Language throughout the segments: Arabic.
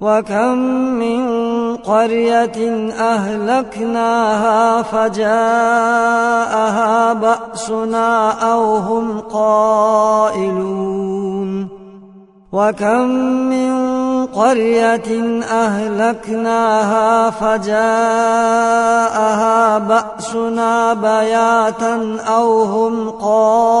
وكم من قرية أهلكناها فجاءها بأسنا أو هم قائلون. وكم من قرية أهلكناها فجاءها بأسنا بياتا أو هم قائلون.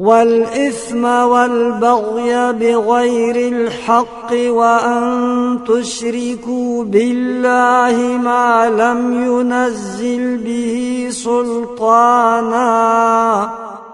والإثم والبغي بغير الحق وأن تشركوا بالله ما لم ينزل به سلطانا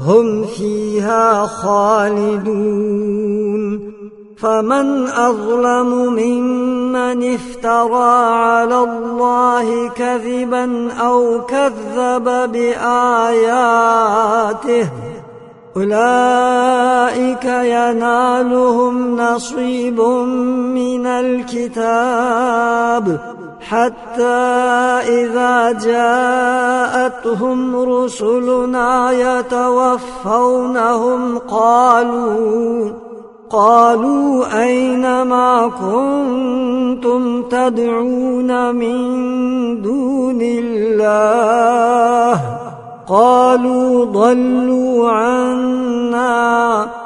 هم فيها خالدون. فمن أظلم ممن افترى على الله كذبا أو كذب بآياته أولئك ينالهم نصيب من الكتاب. حتى إذا جاءتهم رسلنا يتوفونهم قالوا قالوا أين ما كنتم تدعون من دون الله؟ قالوا ضلوا عنا.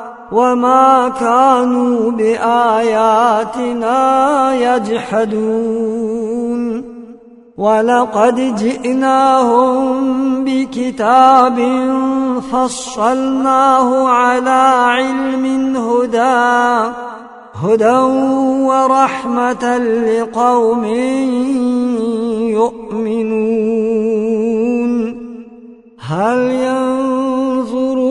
وما كانوا بآياتنا يجحدون. ولقد جئناهم بكتاب فصلناه على علم هدى هدى ورحمة لقوم يؤمنون. هل ينظرون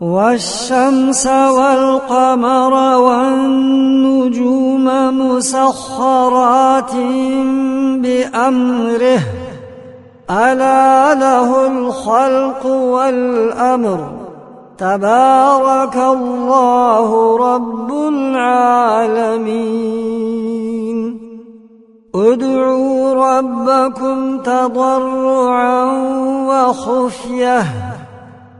والشمس والقمر والنجوم مسخرات بأمره. ألا له الخلق والأمر. تبارك الله رب العالمين. ادعوا ربكم تضرعا وخفية.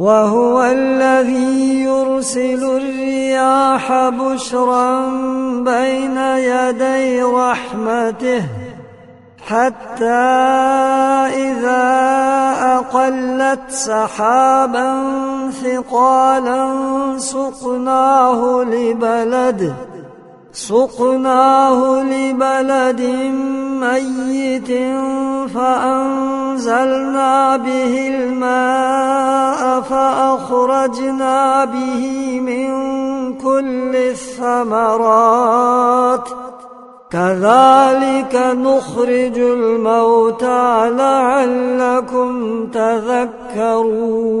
وهو الذي يرسل الرياح بشرا بين يدي رحمته حتى إذا أقلت سحابا ثقالا سقناه لبلد. سقناه لبلد ميت فأنزلنا به الماء فأخرجنا به من كل الثمرات. كذلك نخرج الموتى لعلكم تذكرون.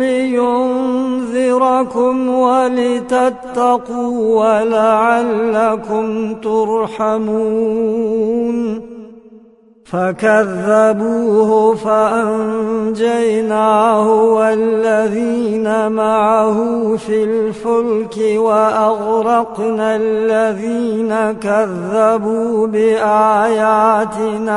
لينذركم ولتتقوا ولعلكم ترحمون فكذبوه فأنجيناه والذين معه في الفلك وأغرقنا الذين كذبوا بآياتنا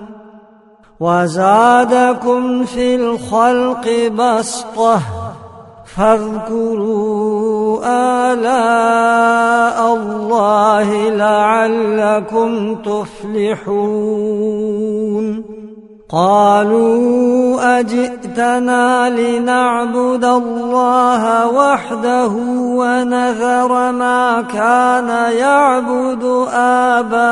وزادكم في الخلق بسطة فاذكروا آلاء الله لعلكم تفلحون. قالوا أجئتنا لنعبد الله وحده ونذر ما كان يعبد آباؤنا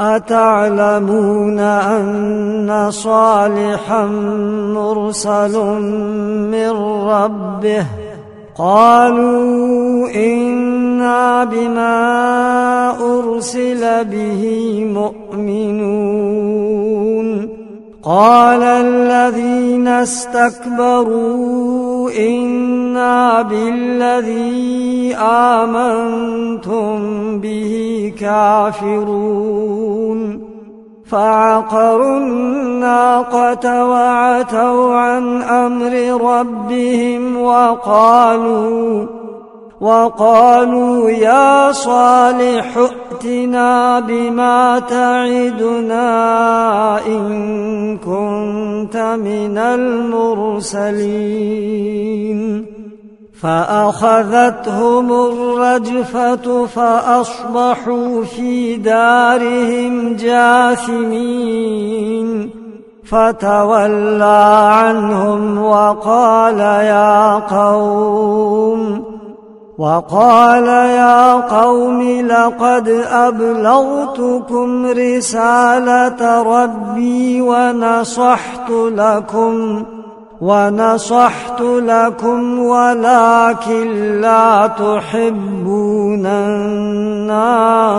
أتعلمون أن صالحا مرسل من ربه؟ قالوا إنا بما أرسل به مؤمنون. قال الذين استكبروا إنا بالذي آمنتم به كافرون. فعقروا الناقة وعتوا عن أمر ربهم وقالوا وقالوا يا صالح ائتنا بما تعدنا إن كنت من المرسلين. فأخذتهم الرجفة فأصبحوا في دارهم جاثمين. فتولى عنهم وقال يا قوم وقال يا قوم لقد أبلغتكم رسالة ربي ونصحت لكم ونصحت لكم ولكن لا تحبون الناصحين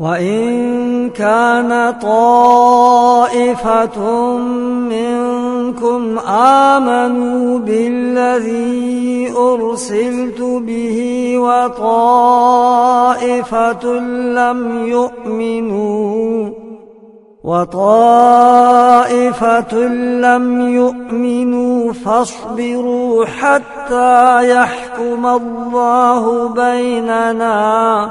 وإن كان طائفة منكم آمنوا بالذي أرسلت به وطائفة لم يؤمنوا وطائفة لم يؤمنوا فاصبروا حتى يحكم الله بيننا.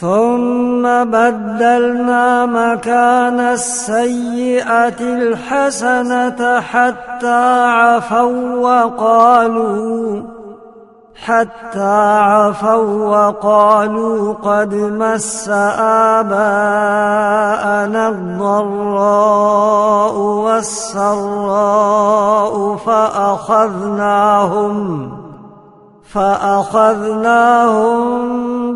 ثم بدلنا مكان السيئة الحسنة حتى عفوا وقالوا حتى عفوا وقالوا قد مس آباءنا الضراء والسراء فأخذناهم فأخذناهم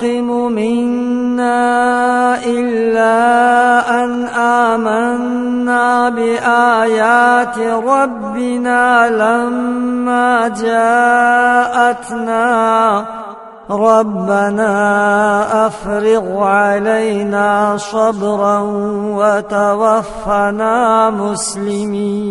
تنقم منا إلا أن آمنا بآيات ربنا لما جاءتنا. ربنا أفرغ علينا صبرا وتوفنا مسلمين.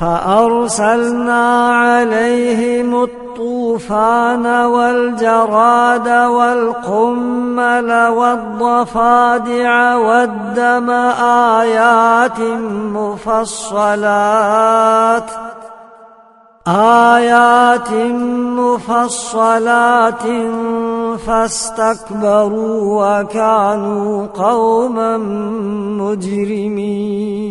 فأرسلنا عليهم الطوفان والجراد والقمل والضفادع والدم آيات مفصلات آيات مفصلات فاستكبروا وكانوا قوما مجرمين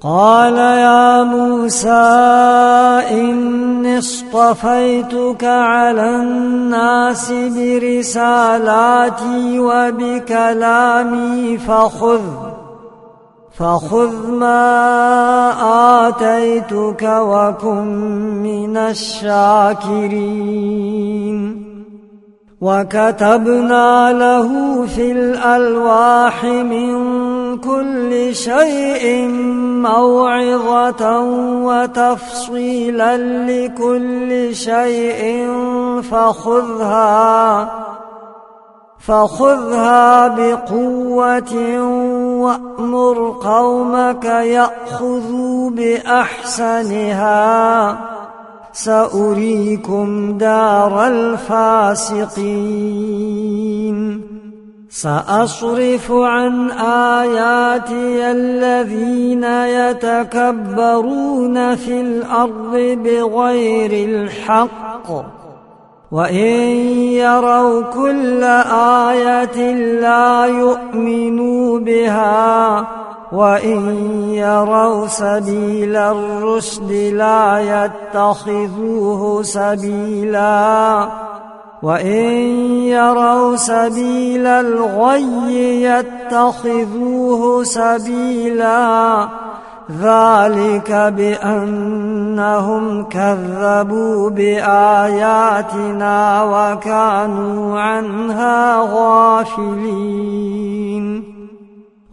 قال يا موسى إني اصطفيتك على الناس برسالاتي وبكلامي فخذ فخذ ما آتيتك وكن من الشاكرين. وكتبنا له في الألواح من كل شيء موعظة وتفصيلا لكل شيء فخذها فخذها بقوة وأمر قومك يأخذوا بأحسنها. سأريكم دار الفاسقين. سأصرف عن آياتي الذين يتكبرون في الأرض بغير الحق. وإن يروا كل آية لا يؤمنوا بها وإن يروا سبيل الرشد لا يتخذوه سبيلاً. وإن يروا سبيل الغي يتخذوه سبيلا ذلك بأنهم كذبوا بآياتنا وكانوا عنها غافلين.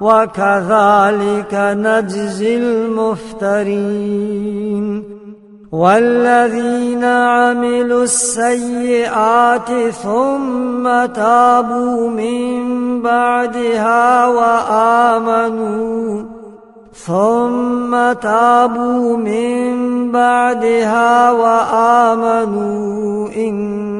وكذلك نجزي المفترين والذين عملوا السيئات ثم تابوا من بعدها وآمنوا ثم تابوا من بعدها وآمنوا إن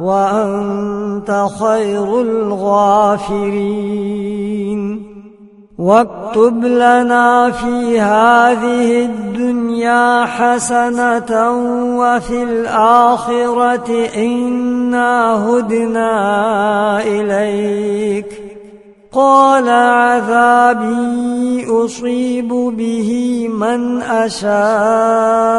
وأنت خير الغافرين. واكتب لنا في هذه الدنيا حسنة وفي الآخرة إنا هدنا إليك. قال عذابي أصيب به من أشاء.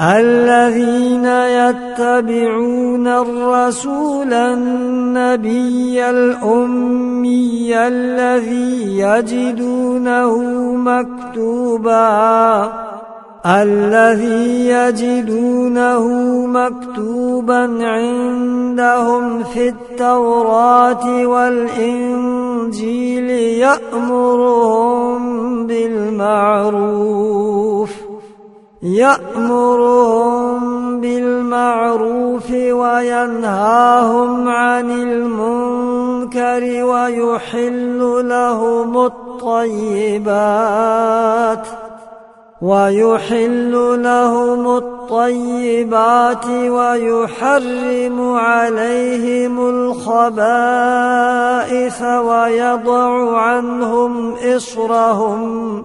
الذين يتبعون الرسول النبي الأمي الذي يجدونه مكتوباً. الذي يجدونه مكتوبا عندهم في التوراة والإنجيل يأمرهم بالمعروف. يأمرهم بالمعروف وينهاهم عن المنكر ويحل لهم الطيبات ويحل لهم الطيبات ويحرم عليهم الخبائث ويضع عنهم إصرهم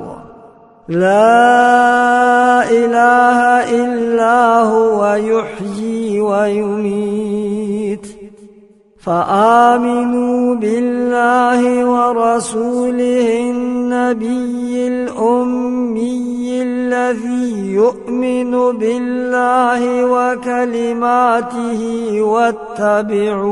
لا إله إلا هو يحيي ويميت. فآمنوا بالله ورسوله النبي الأمي الذي يؤمن بالله وكلماته واتبعوه.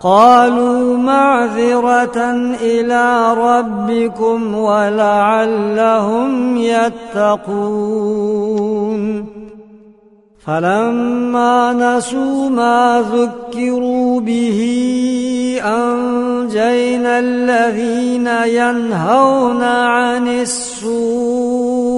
قالوا معذرة إلى ربكم ولعلهم يتقون. فلما نسوا ما ذكروا به أنجينا الذين ينهون عن السوء.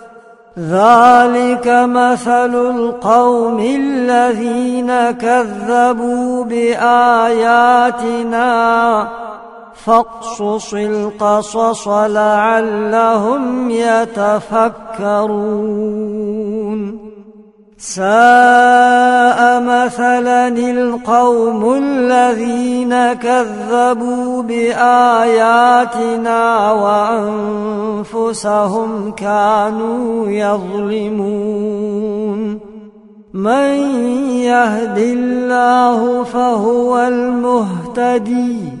ذلك مثل القوم الذين كذبوا بآياتنا. فاقصص القصص لعلهم يتفكرون. ساء مثلا القوم الذين كذبوا بآياتنا وأنفسهم كانوا يظلمون. من يهد الله فهو المهتدي.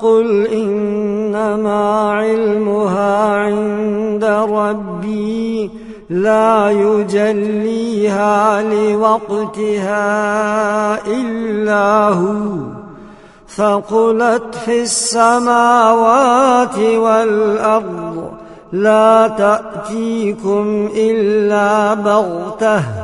قل إنما علمها عند ربي لا يجليها لوقتها إلا هو ثقلت في السماوات والأرض لا تأتيكم إلا بغته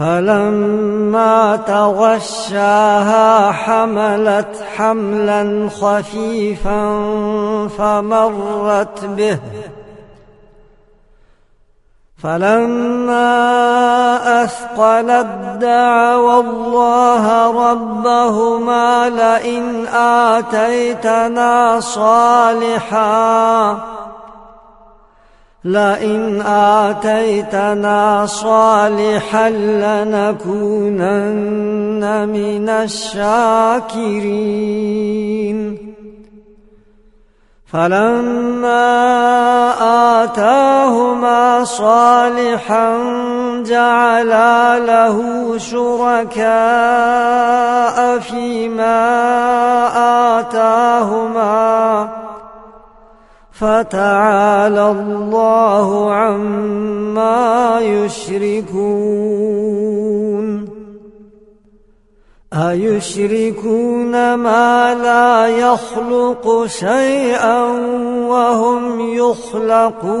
فلما تغشاها حملت حملا خفيفا فمرت به. فلما أثقلت دعوا الله ربهما لئن آتيتنا صالحا. لئن آتيتنا صالحا لنكونن من الشاكرين. فلما آتاهما صالحا جعلا له شركاء فيما آتاهما فتعالى الله عما يشركون. أيشركون ما لا يخلق شيئا وهم يخلقون.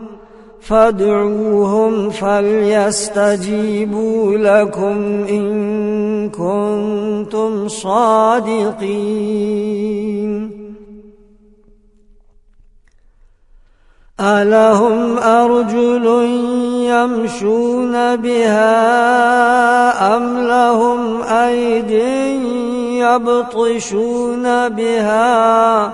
فادعوهم فليستجيبوا لكم إن كنتم صادقين. ألهم أرجل يمشون بها أم لهم أيد يبطشون بها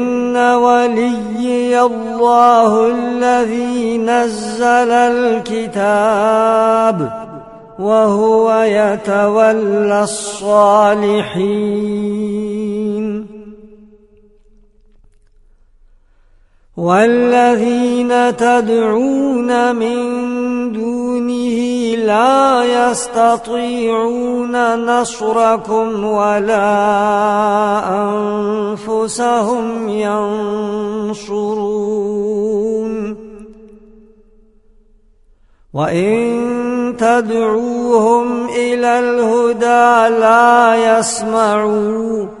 وليي الله الذي نزل الكتاب وهو يتولى الصالحين والذين تدعون من دونه لا يستطيعون نصركم ولا أنفسهم ينصرون. وإن تدعوهم إلى الهدى لا يسمعون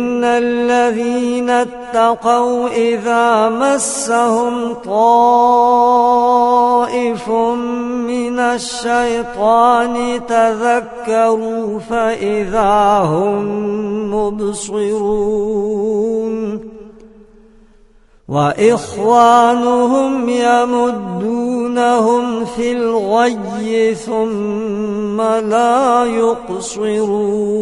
الذين اتقوا إذا مسهم طائف من الشيطان تذكروا فإذا هم مبصرون وإخوانهم يمدونهم في الغي ثم لا يقصرون